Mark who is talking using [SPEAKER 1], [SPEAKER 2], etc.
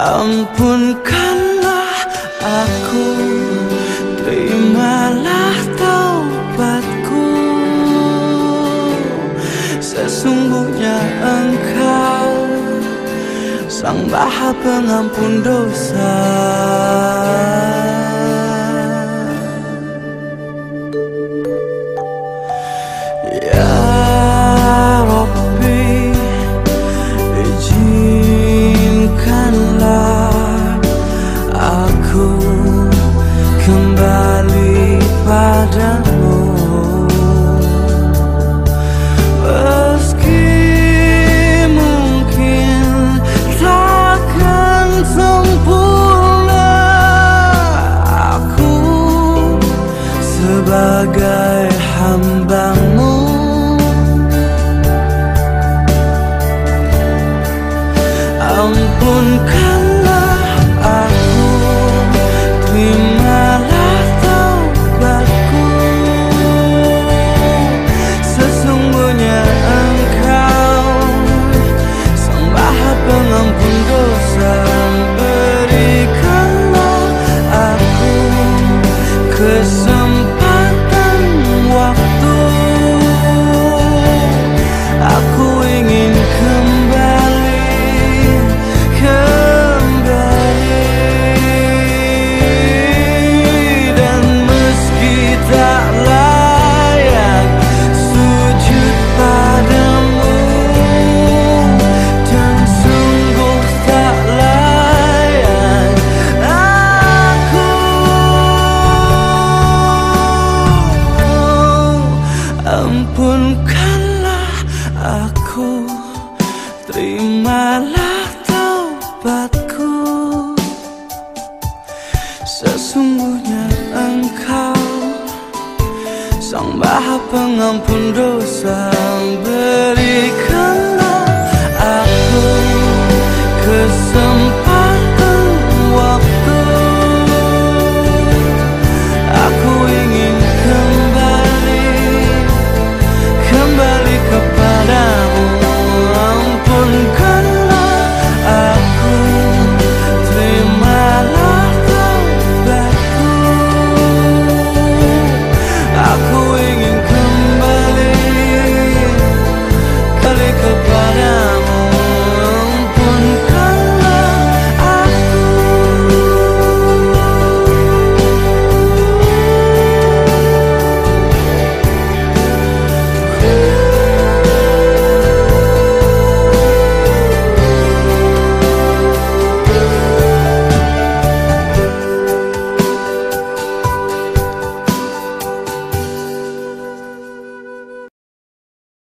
[SPEAKER 1] ampunkanlah aku Terimalah taubatku. Sesungguhnya engkau Sang Maha Pengampun dosa kembali padamu. Meski mungkin takkan sempurna Aku sebagai hambamu ampunkanlah aku. Terimalah taubatku. Sesungguhnya engkau Sang maha pengampun dosa